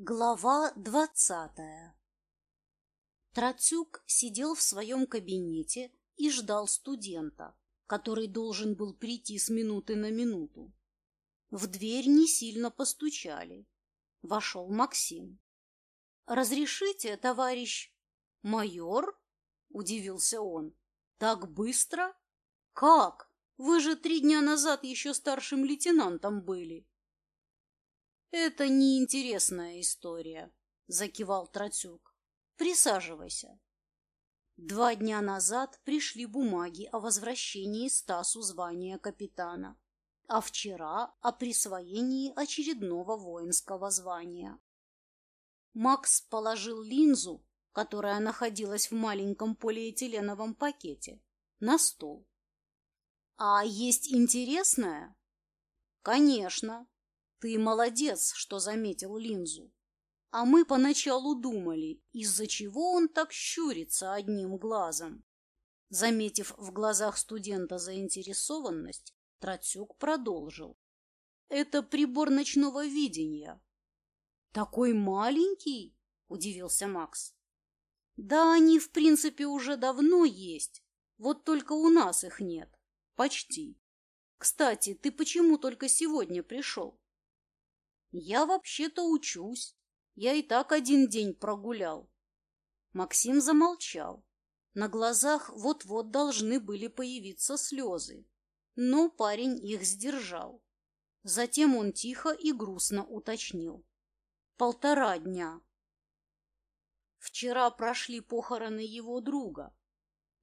Глава двадцатая Трацюк сидел в своем кабинете и ждал студента, который должен был прийти с минуты на минуту. В дверь не сильно постучали. Вошел Максим. «Разрешите, товарищ майор?» — удивился он. «Так быстро? Как? Вы же три дня назад еще старшим лейтенантом были». «Это неинтересная история», — закивал Тратюк. «Присаживайся». Два дня назад пришли бумаги о возвращении Стасу звания капитана, а вчера о присвоении очередного воинского звания. Макс положил линзу, которая находилась в маленьком полиэтиленовом пакете, на стол. «А есть интересное?» «Конечно», ты молодец, что заметил линзу. А мы поначалу думали, из-за чего он так щурится одним глазом. Заметив в глазах студента заинтересованность, Трацюк продолжил. Это прибор ночного видения. Такой маленький? Удивился Макс. Да они, в принципе, уже давно есть. Вот только у нас их нет. Почти. Кстати, ты почему только сегодня пришел? Я вообще-то учусь. Я и так один день прогулял. Максим замолчал. На глазах вот-вот должны были появиться слезы. Но парень их сдержал. Затем он тихо и грустно уточнил. Полтора дня. Вчера прошли похороны его друга.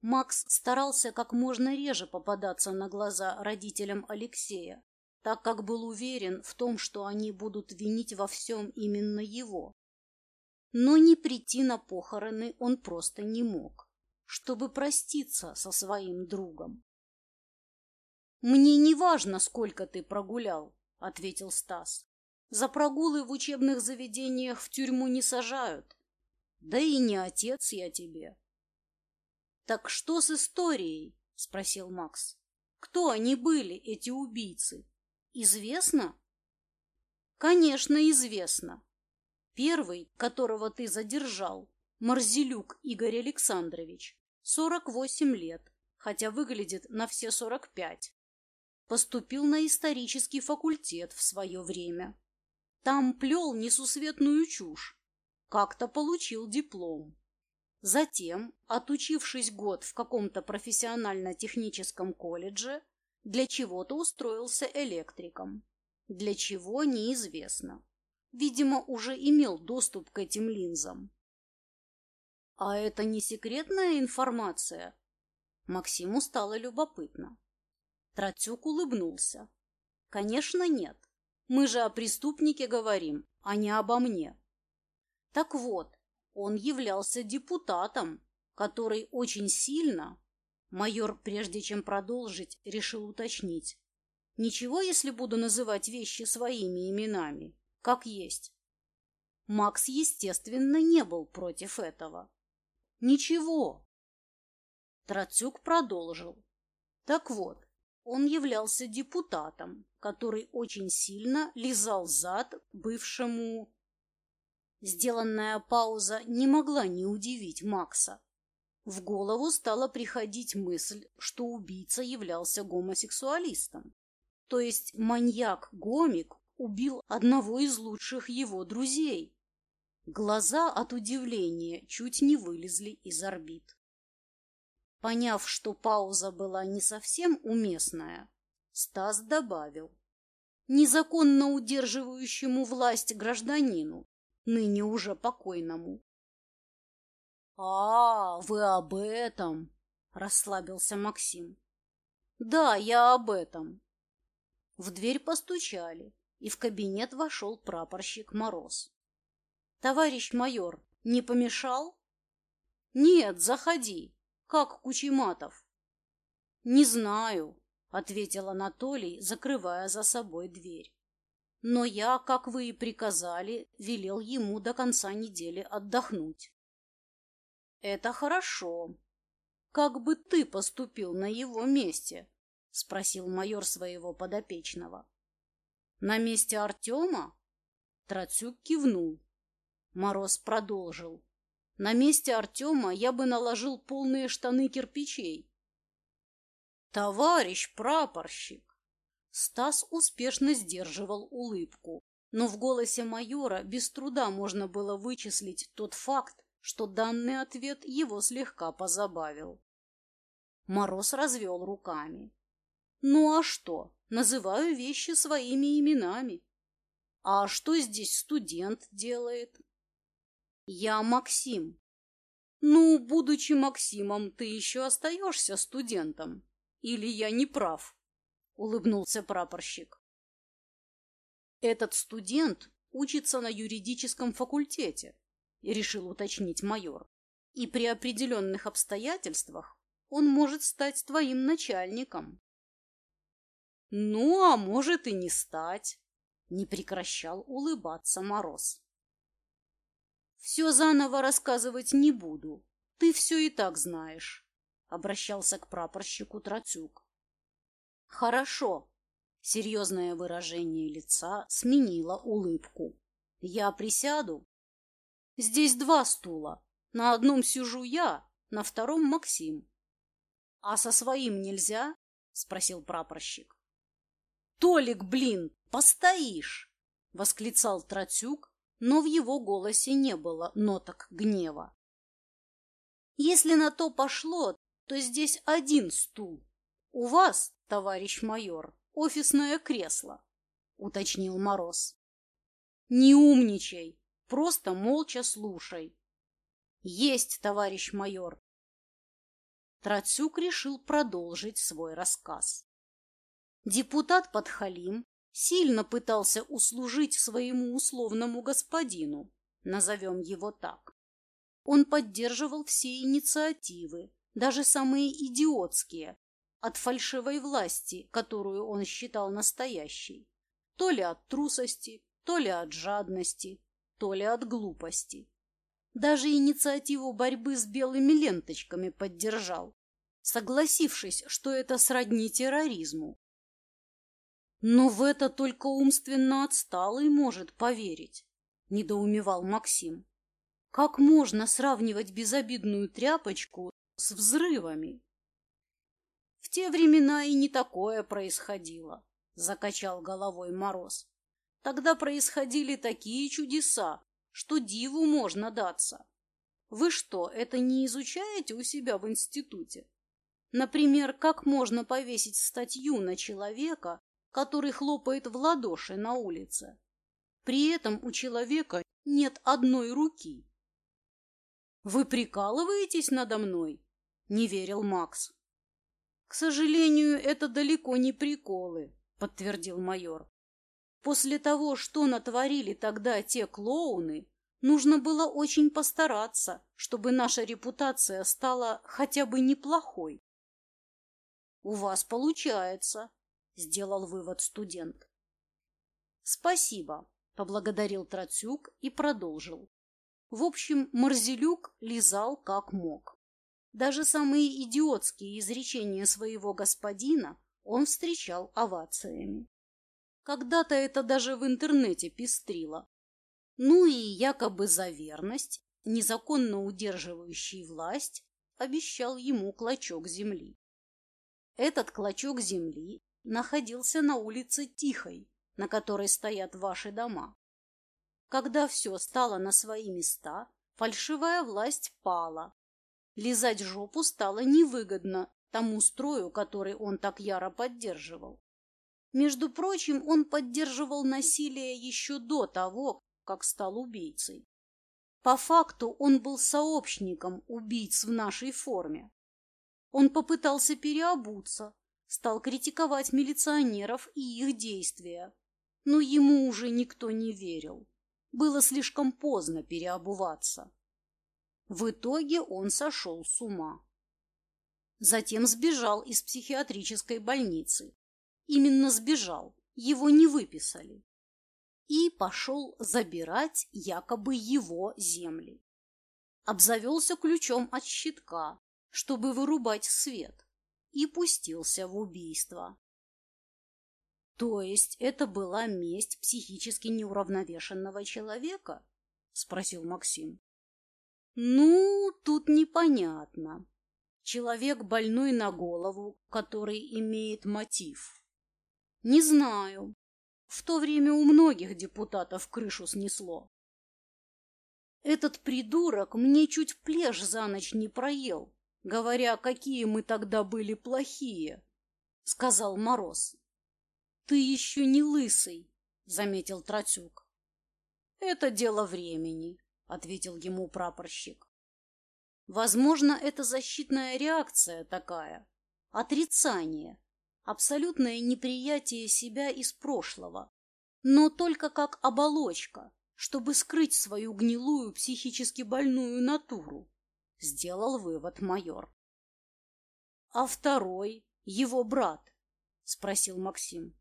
Макс старался как можно реже попадаться на глаза родителям Алексея, так как был уверен в том, что они будут винить во всем именно его. Но не прийти на похороны он просто не мог, чтобы проститься со своим другом. «Мне не важно, сколько ты прогулял», — ответил Стас. «За прогулы в учебных заведениях в тюрьму не сажают. Да и не отец я тебе». «Так что с историей?» — спросил Макс. «Кто они были, эти убийцы?» Известно? Конечно, известно. Первый, которого ты задержал, Марзелюк Игорь Александрович, 48 лет, хотя выглядит на все 45. Поступил на исторический факультет в свое время. Там плел несусветную чушь. Как-то получил диплом. Затем, отучившись год в каком-то профессионально-техническом колледже, для чего-то устроился электриком. Для чего – неизвестно. Видимо, уже имел доступ к этим линзам. А это не секретная информация? Максиму стало любопытно. Трацюк улыбнулся. Конечно, нет. Мы же о преступнике говорим, а не обо мне. Так вот, он являлся депутатом, который очень сильно, Майор, прежде чем продолжить, решил уточнить. Ничего, если буду называть вещи своими именами, как есть. Макс, естественно, не был против этого. Ничего. Трацюк продолжил. Так вот, он являлся депутатом, который очень сильно лизал зад бывшему... Сделанная пауза не могла не удивить Макса. В голову стала приходить мысль, что убийца являлся гомосексуалистом. То есть маньяк-гомик убил одного из лучших его друзей. Глаза от удивления чуть не вылезли из орбит. Поняв, что пауза была не совсем уместная, Стас добавил. Незаконно удерживающему власть гражданину, ныне уже покойному, «А, вы об этом!» — расслабился Максим. «Да, я об этом». В дверь постучали, и в кабинет вошел прапорщик Мороз. «Товарищ майор, не помешал?» «Нет, заходи. Как Кучематов?» «Не знаю», — ответил Анатолий, закрывая за собой дверь. «Но я, как вы и приказали, велел ему до конца недели отдохнуть». Это хорошо. Как бы ты поступил на его месте? Спросил майор своего подопечного. На месте Артема? Трацюк кивнул. Мороз продолжил. На месте Артема я бы наложил полные штаны кирпичей. Товарищ прапорщик! Стас успешно сдерживал улыбку, но в голосе майора без труда можно было вычислить тот факт, что данный ответ его слегка позабавил. Мороз развел руками. Ну а что? Называю вещи своими именами. А что здесь студент делает? Я Максим. Ну, будучи Максимом, ты еще остаешься студентом. Или я не прав? Улыбнулся прапорщик. Этот студент учится на юридическом факультете, решил уточнить майор. И при определенных обстоятельствах он может стать твоим начальником. Ну, а может и не стать, не прекращал улыбаться Мороз. Все заново рассказывать не буду. Ты все и так знаешь, обращался к прапорщику Троцюк. Хорошо. Серьезное выражение лица сменило улыбку. Я присяду. Здесь два стула. На одном сижу я, на втором Максим. А со своим нельзя? Спросил прапорщик. Толик, блин, постоишь! Восклицал Троцюк, но в его голосе не было ноток гнева. Если на то пошло, то здесь один стул. У вас, товарищ майор, офисное кресло, уточнил Мороз. Не умничай, просто молча слушай. Есть, товарищ майор. Трацюк решил продолжить свой рассказ. Депутат Подхалим сильно пытался услужить своему условному господину, назовем его так. Он поддерживал все инициативы, даже самые идиотские, от фальшивой власти, которую он считал настоящей, то ли от трусости, то ли от жадности, то ли от глупости. Даже инициативу борьбы с белыми ленточками поддержал, согласившись, что это сродни терроризму. Но в это только умственно отсталый может поверить, недоумевал Максим. Как можно сравнивать безобидную тряпочку с взрывами? В те времена и не такое происходило, закачал головой Мороз. Тогда происходили такие чудеса, что диву можно даться. Вы что, это не изучаете у себя в институте? Например, как можно повесить статью на человека, который хлопает в ладоши на улице. При этом у человека нет одной руки. «Вы прикалываетесь надо мной?» – не верил Макс. «К сожалению, это далеко не приколы», – подтвердил майор. «После того, что натворили тогда те клоуны, нужно было очень постараться, чтобы наша репутация стала хотя бы неплохой». «У вас получается», сделал вывод студент. Спасибо, поблагодарил Троцюк и продолжил. В общем, Марзелюк лизал как мог. Даже самые идиотские изречения своего господина он встречал овациями. Когда-то это даже в интернете пестрило. Ну и якобы за верность, незаконно удерживающий власть, обещал ему клочок земли. Этот клочок земли находился на улице Тихой, на которой стоят ваши дома. Когда все стало на свои места, фальшивая власть пала. Лизать жопу стало невыгодно тому строю, который он так яро поддерживал. Между прочим, он поддерживал насилие еще до того, как стал убийцей. По факту он был сообщником убийц в нашей форме. Он попытался переобуться, стал критиковать милиционеров и их действия. Но ему уже никто не верил. Было слишком поздно переобуваться. В итоге он сошел с ума. Затем сбежал из психиатрической больницы. Именно сбежал, его не выписали. И пошел забирать якобы его земли. Обзавелся ключом от щитка, чтобы вырубать свет и пустился в убийство. То есть это была месть психически неуравновешенного человека? спросил Максим. Ну, тут непонятно. Человек больной на голову, который имеет мотив. Не знаю. В то время у многих депутатов крышу снесло. Этот придурок мне чуть плешь за ночь не проел, говоря, какие мы тогда были плохие, — сказал Мороз. — Ты еще не лысый, — заметил Тратюк. — Это дело времени, — ответил ему прапорщик. Возможно, это защитная реакция такая, отрицание, абсолютное неприятие себя из прошлого, но только как оболочка, чтобы скрыть свою гнилую психически больную натуру, сделал вывод майор. А второй, его брат, спросил Максим.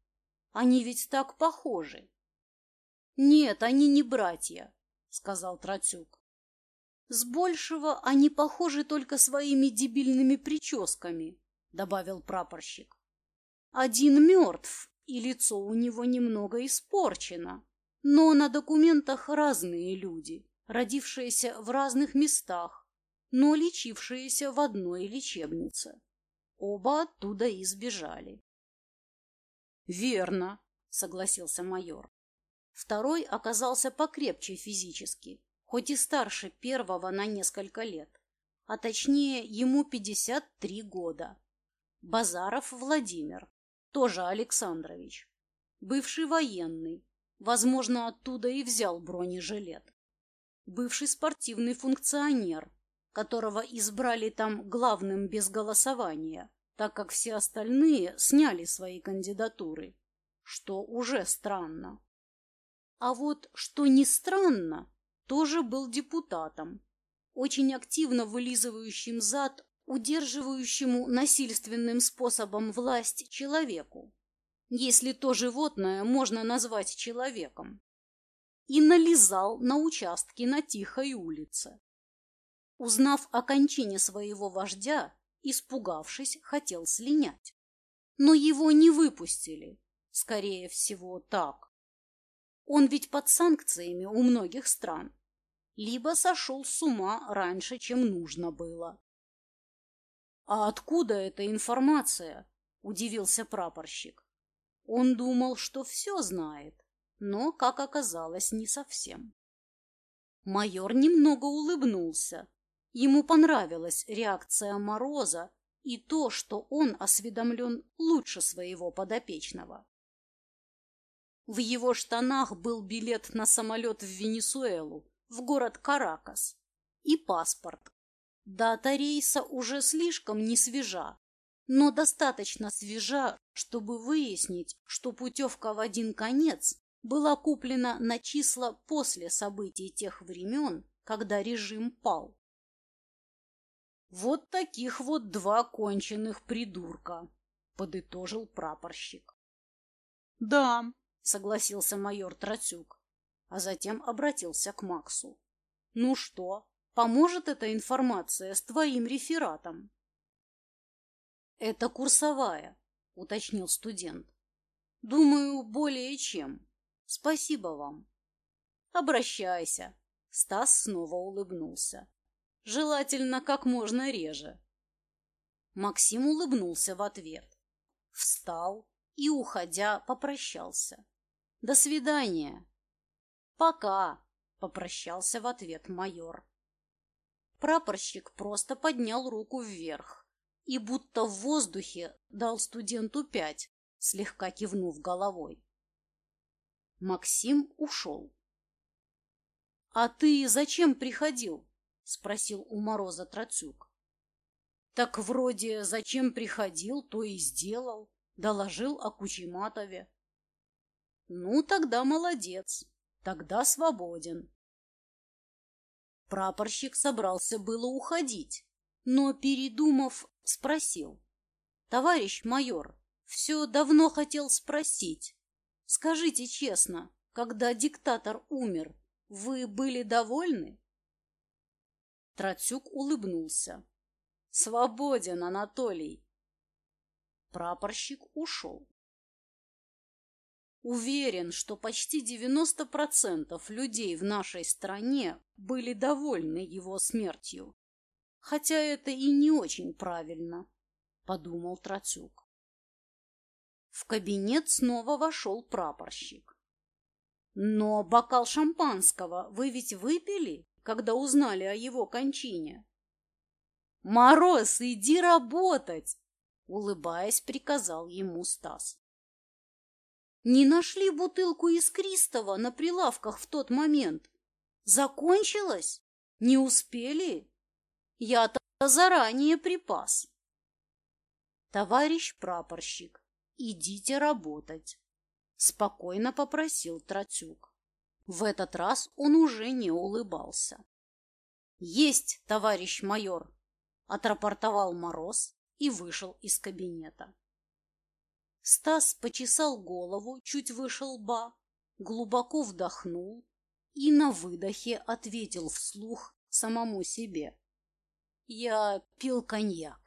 Они ведь так похожи. Нет, они не братья, сказал Тратюк. С большего они похожи только своими дебильными прическами, добавил прапорщик. Один мертв, и лицо у него немного испорчено, но на документах разные люди, родившиеся в разных местах, но лечившиеся в одной лечебнице. Оба оттуда и сбежали. «Верно», — согласился майор. Второй оказался покрепче физически, хоть и старше первого на несколько лет, а точнее ему 53 года. Базаров Владимир, тоже Александрович, бывший военный, возможно, оттуда и взял бронежилет. Бывший спортивный функционер, которого избрали там главным без голосования, так как все остальные сняли свои кандидатуры, что уже странно. А вот что не странно, тоже был депутатом, очень активно вылизывающим зад, удерживающему насильственным способом власть человеку, если то животное можно назвать человеком, и нализал на участке на тихой улице. Узнав о кончине своего вождя, испугавшись, хотел слинять. Но его не выпустили, скорее всего, так. Он ведь под санкциями у многих стран. Либо сошел с ума раньше, чем нужно было. «А откуда эта информация?» – удивился прапорщик. Он думал, что все знает, но, как оказалось, не совсем. Майор немного улыбнулся. Ему понравилась реакция Мороза и то, что он осведомлен лучше своего подопечного. В его штанах был билет на самолет в Венесуэлу, в город Каракас, и паспорт. Дата рейса уже слишком не свежа, но достаточно свежа, чтобы выяснить, что путевка в один конец была куплена на числа после событий тех времен, когда режим пал. «Вот таких вот два конченых придурка», — подытожил прапорщик. «Да», согласился майор Тратюк, а затем обратился к Максу. Ну что, поможет эта информация с твоим рефератом? Это курсовая, уточнил студент. Думаю, более чем. Спасибо вам. Обращайся. Стас снова улыбнулся. Желательно как можно реже. Максим улыбнулся в ответ. Встал и, уходя, попрощался. До свидания. Пока, попрощался в ответ майор. Прапорщик просто поднял руку вверх и будто в воздухе дал студенту пять, слегка кивнув головой. Максим ушел. — А ты зачем приходил? — спросил у Мороза Троцюк. — Так вроде зачем приходил, то и сделал, доложил о Кучематове. Ну, тогда молодец, тогда свободен. Прапорщик собрался было уходить, но, передумав, спросил. Товарищ майор, все давно хотел спросить. Скажите честно, когда диктатор умер, вы были довольны? Троцюк улыбнулся. Свободен, Анатолий. Прапорщик ушел. Уверен, что почти 90% людей в нашей стране были довольны его смертью. Хотя это и не очень правильно, подумал Троцюк. В кабинет снова вошел прапорщик. Но бокал шампанского вы ведь выпили, когда узнали о его кончине? Мороз, иди работать! Улыбаясь, приказал ему Стас. Не нашли бутылку искристого на прилавках в тот момент. Закончилась? Не успели? Я-то заранее припас. Товарищ прапорщик, идите работать. Спокойно попросил Троцюк. В этот раз он уже не улыбался. Есть, товарищ майор, отрапортовал Мороз и вышел из кабинета. Стас почесал голову чуть выше лба, глубоко вдохнул и на выдохе ответил вслух самому себе. Я пил коньяк.